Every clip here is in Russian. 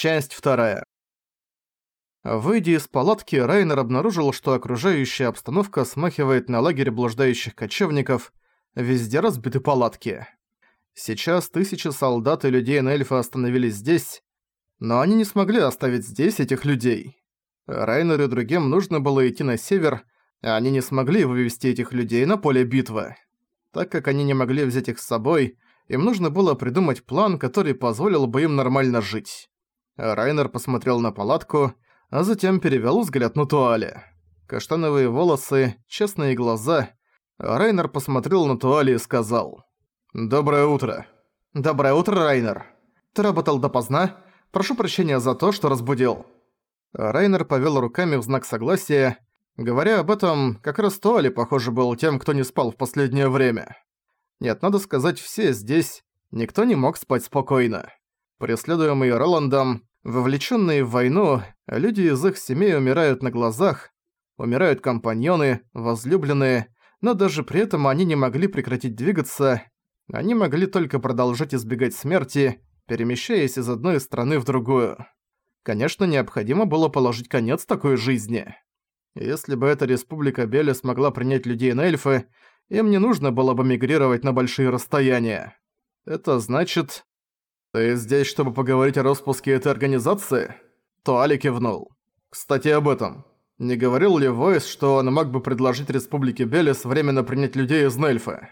Часть вторая. Выйдя из палатки, Райнер обнаружил, что окружающая обстановка смахивает на лагерь блуждающих кочевников, везде разбиты палатки. Сейчас тысячи солдат и людей на эльфа остановились здесь, но они не смогли оставить здесь этих людей. Райнеру и другим нужно было идти на север, а они не смогли вывести этих людей на поле битвы. Так как они не могли взять их с собой, им нужно было придумать план, который позволил бы им нормально жить. Райнер посмотрел на палатку, а затем перевёл взгляд на Туале. Каштановые волосы, честные глаза. Райнер посмотрел на Туале и сказал. «Доброе утро». «Доброе утро, Райнер. Ты работал допоздна? Прошу прощения за то, что разбудил». Райнер повёл руками в знак согласия. Говоря об этом, как раз Туале, похоже, был тем, кто не спал в последнее время. Нет, надо сказать, все здесь, никто не мог спать спокойно. Преследуемые Роландом, вовлеченные в войну, люди из их семей умирают на глазах, умирают компаньоны, возлюбленные, но даже при этом они не могли прекратить двигаться, они могли только продолжать избегать смерти, перемещаясь из одной страны в другую. Конечно, необходимо было положить конец такой жизни. Если бы эта республика Бели смогла принять людей на эльфы, им не нужно было бы мигрировать на большие расстояния. Это значит... «Ты здесь, чтобы поговорить о распуске этой организации?» Туали кивнул. «Кстати, об этом. Не говорил ли Войс, что он мог бы предложить Республике Белес временно принять людей из Нельфа?»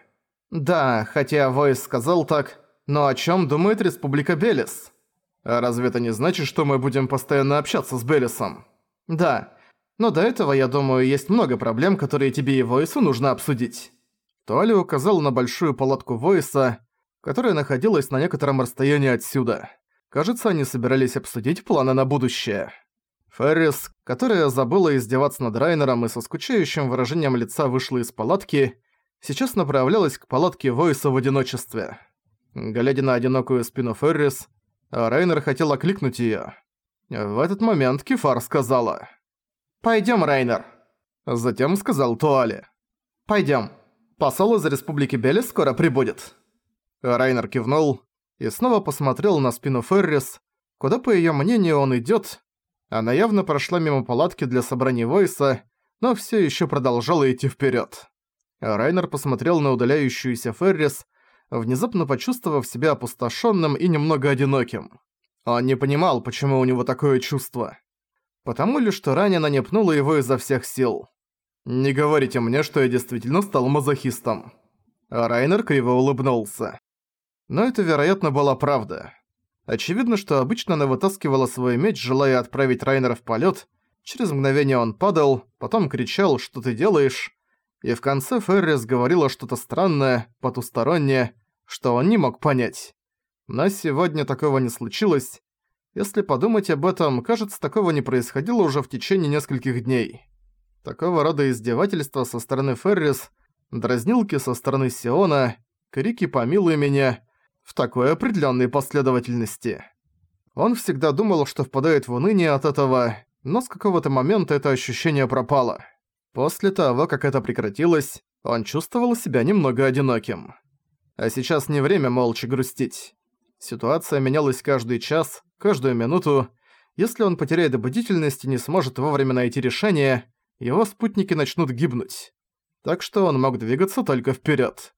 «Да, хотя Войс сказал так, но о чем думает Республика Белес?» «А разве это не значит, что мы будем постоянно общаться с Белесом?» «Да, но до этого, я думаю, есть много проблем, которые тебе и Войсу нужно обсудить». Туали указал на большую палатку Войса, которая находилась на некотором расстоянии отсюда. Кажется, они собирались обсудить планы на будущее. Феррис, которая забыла издеваться над Райнером и со скучающим выражением лица вышла из палатки, сейчас направлялась к палатке Войса в одиночестве. Глядя на одинокую спину Феррис, Райнер хотел окликнуть её. В этот момент Кефар сказала «Пойдём, Райнер». Затем сказал Туале «Пойдём». Посол из Республики Белис скоро прибудет». Райнер кивнул и снова посмотрел на спину Феррис, куда, по её мнению, он идёт. Она явно прошла мимо палатки для собрания Войса, но всё ещё продолжала идти вперёд. Райнер посмотрел на удаляющуюся Феррис, внезапно почувствовав себя опустошённым и немного одиноким. Он не понимал, почему у него такое чувство. Потому ли, что ранее она не пнула его изо всех сил. «Не говорите мне, что я действительно стал мазохистом». Райнер криво улыбнулся. Но это, вероятно, была правда. Очевидно, что обычно она вытаскивала свой меч, желая отправить Райнера в полет. Через мгновение он падал, потом кричал «Что ты делаешь?», и в конце Феррис говорила что-то странное, потустороннее, что он не мог понять. Но сегодня такого не случилось. Если подумать об этом, кажется, такого не происходило уже в течение нескольких дней. Такого рода издевательства со стороны Феррис, дразнилки со стороны Сиона, крики «помилуй меня» в такой определенной последовательности. Он всегда думал, что впадает в уныние от этого, но с какого-то момента это ощущение пропало. После того, как это прекратилось, он чувствовал себя немного одиноким. А сейчас не время молча грустить. Ситуация менялась каждый час, каждую минуту. Если он потеряет бдительность и не сможет вовремя найти решение, его спутники начнут гибнуть. Так что он мог двигаться только вперед.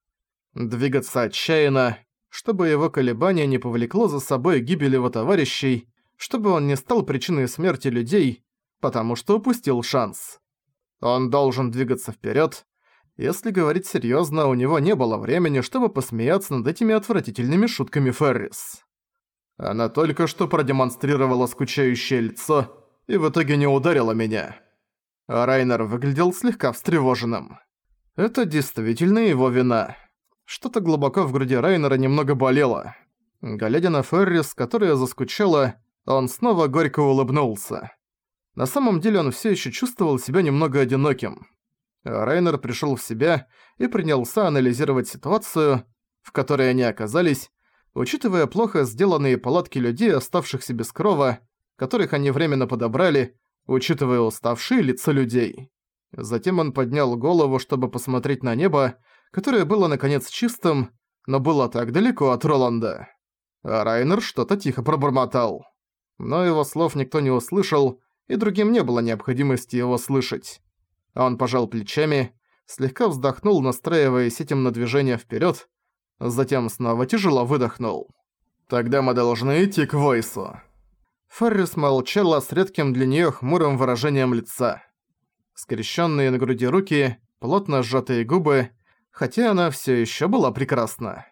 Двигаться отчаянно, чтобы его колебание не повлекло за собой гибель его товарищей, чтобы он не стал причиной смерти людей, потому что упустил шанс. Он должен двигаться вперед. Если говорить серьезно, у него не было времени, чтобы посмеяться над этими отвратительными шутками Феррис. Она только что продемонстрировала скучающее лицо и в итоге не ударила меня. Райнер выглядел слегка встревоженным. Это действительно его вина. Что-то глубоко в груди Райнера немного болело. Глядя на Феррис, которая заскучала, он снова горько улыбнулся. На самом деле он все еще чувствовал себя немного одиноким. Райнер пришел в себя и принялся анализировать ситуацию, в которой они оказались, учитывая плохо сделанные палатки людей, оставшихся без крова, которых они временно подобрали, учитывая уставшие лица людей. Затем он поднял голову, чтобы посмотреть на небо, которое было наконец чистым, но было так далеко от Роланда. А Райнер что-то тихо пробормотал. Но его слов никто не услышал, и другим не было необходимости его слышать. Он пожал плечами, слегка вздохнул, настраиваясь этим на движение вперед, затем снова тяжело выдохнул. «Тогда мы должны идти к Войсу». Феррис молчала с редким для неё хмурым выражением лица. Скрещенные на груди руки, плотно сжатые губы, хотя она все еще была прекрасна.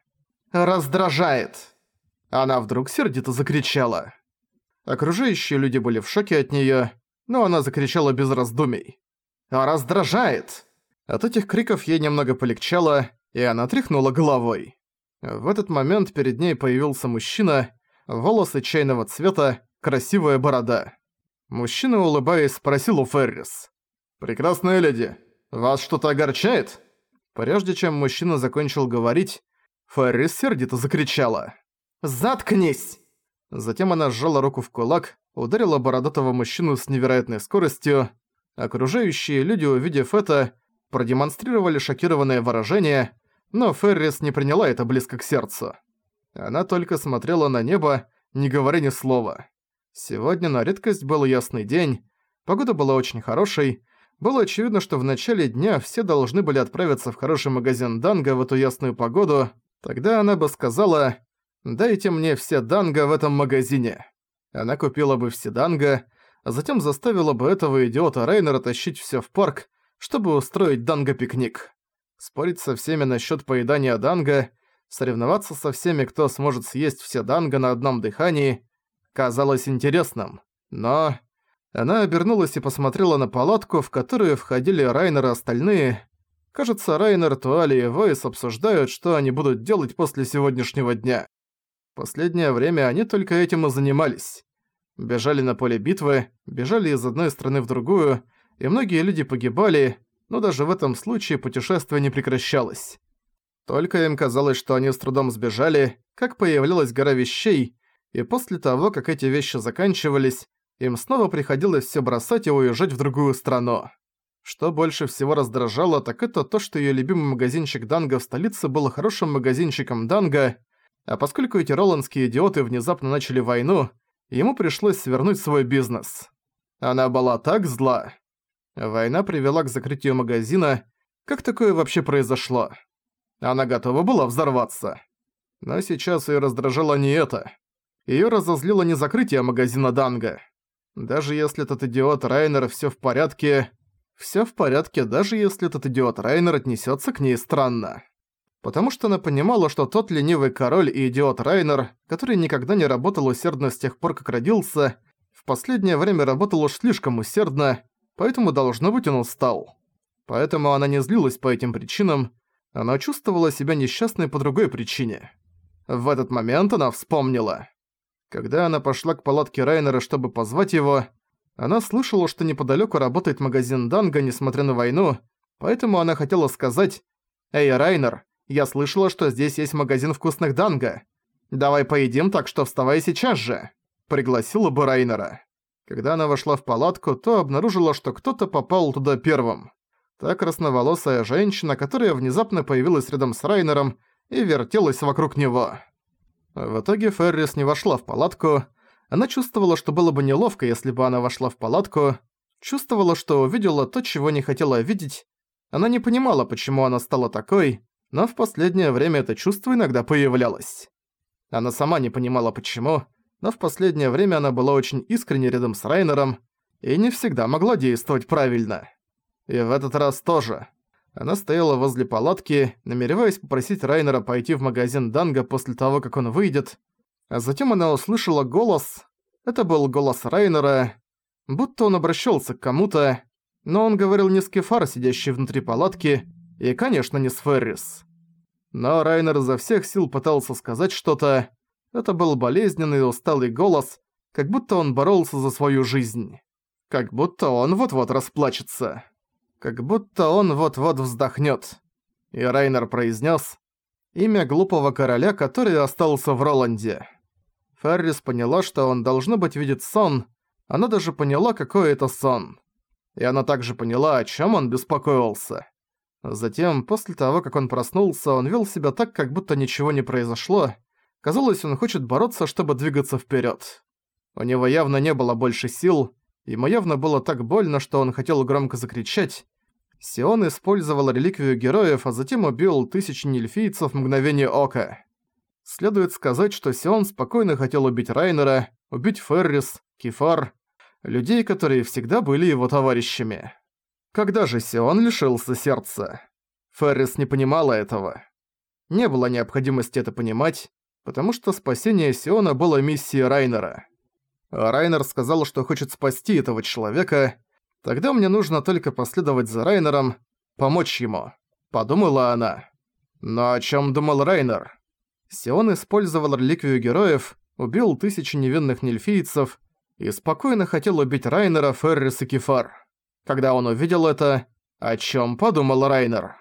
«Раздражает!» Она вдруг сердито закричала. Окружающие люди были в шоке от неё, но она закричала без раздумий. «Раздражает!» От этих криков ей немного полегчало, и она тряхнула головой. В этот момент перед ней появился мужчина, волосы чайного цвета, красивая борода. Мужчина, улыбаясь, спросил у Феррис. «Прекрасная леди, вас что-то огорчает?» Прежде чем мужчина закончил говорить, Феррис сердито закричала. «Заткнись!» Затем она сжала руку в кулак, ударила бородатого мужчину с невероятной скоростью. Окружающие люди, увидев это, продемонстрировали шокированное выражение, но Феррис не приняла это близко к сердцу. Она только смотрела на небо, не говоря ни слова. Сегодня на редкость был ясный день, погода была очень хорошей, было очевидно, что в начале дня все должны были отправиться в хороший магазин Данга в эту ясную погоду, тогда она бы сказала «Дайте мне все Данга в этом магазине». Она купила бы все Данга, а затем заставила бы этого идиота Рейнера тащить все в парк, чтобы устроить Данга-пикник. Спорить со всеми насчет поедания Данга, соревноваться со всеми, кто сможет съесть все Данга на одном дыхании, казалось интересным. Но она обернулась и посмотрела на палатку, в которую входили Райнер и остальные. Кажется, Райнер, Туали и Войс обсуждают, что они будут делать после сегодняшнего дня. Последнее время они только этим и занимались. Бежали на поле битвы, бежали из одной страны в другую, и многие люди погибали, но даже в этом случае путешествие не прекращалось. Только им казалось, что они с трудом сбежали, как появлялась гора вещей, и после того, как эти вещи заканчивались, им снова приходилось все бросать и уезжать в другую страну. Что больше всего раздражало, так это то, что ее любимый магазинчик Данга в столице был хорошим магазинчиком Данга, а поскольку эти роландские идиоты внезапно начали войну, ему пришлось свернуть свой бизнес. Она была так зла. Война привела к закрытию магазина. Как такое вообще произошло? Она готова была взорваться. Но сейчас её раздражало не это. Её разозлило не закрытие магазина Данга. Даже если этот идиот Райнер всё в порядке... Всё в порядке, даже если этот идиот Райнер отнесётся к ней странно. Потому что она понимала, что тот ленивый король и идиот Райнер, который никогда не работал усердно с тех пор, как родился, в последнее время работал уж слишком усердно, поэтому, должно быть, он устал. Поэтому она не злилась по этим причинам, она чувствовала себя несчастной по другой причине. В этот момент она вспомнила. Когда она пошла к палатке Райнера, чтобы позвать его, она слышала, что неподалёку работает магазин Данга, несмотря на войну, поэтому она хотела сказать «Эй, Райнер, я слышала, что здесь есть магазин вкусных Данга. Давай поедим, так что вставай сейчас же!» Пригласила бы Райнера. Когда она вошла в палатку, то обнаружила, что кто-то попал туда первым. Та красноволосая женщина, которая внезапно появилась рядом с Райнером и вертелась вокруг него. В итоге Феррис не вошла в палатку. Она чувствовала, что было бы неловко, если бы она вошла в палатку. Чувствовала, что увидела то, чего не хотела видеть. Она не понимала, почему она стала такой, но в последнее время это чувство иногда появлялось. Она сама не понимала, почему, но в последнее время она была очень искренне рядом с Райнером и не всегда могла действовать правильно. И в этот раз тоже. Она стояла возле палатки, намереваясь попросить Райнера пойти в магазин Данга после того, как он выйдет. А затем она услышала голос. Это был голос Райнера. Будто он обращался к кому-то, но он говорил не с Кефар, сидящий внутри палатки, и, конечно, не с Феррис. Но Райнер изо всех сил пытался сказать что-то. Это был болезненный и усталый голос, как будто он боролся за свою жизнь. Как будто он вот-вот расплачется как будто он вот-вот вздохнет. И Райнер произнес имя глупого короля, который остался в Роланде. Феррис поняла, что он, должно быть, видит сон. Она даже поняла, какой это сон. И она также поняла, о чем он беспокоился. Затем, после того, как он проснулся, он вел себя так, как будто ничего не произошло. Казалось, он хочет бороться, чтобы двигаться вперед. У него явно не было больше сил, ему явно было так больно, что он хотел громко закричать. Сион использовал реликвию героев, а затем убил тысячи нельфийцев в мгновение ока. Следует сказать, что Сион спокойно хотел убить Райнера, убить Феррис, Кефар, людей, которые всегда были его товарищами. Когда же Сион лишился сердца? Феррис не понимала этого. Не было необходимости это понимать, потому что спасение Сиона было миссией Райнера. А Райнер сказал, что хочет спасти этого человека, тогда мне нужно только последовать за Райнером, помочь ему, подумала она. Но о чем думал Райнер? Сион использовал реликвию героев, убил тысячи невинных нельфийцев и спокойно хотел убить Райнера, Феррис и Кефар. Когда он увидел это, о чем подумал Райнер?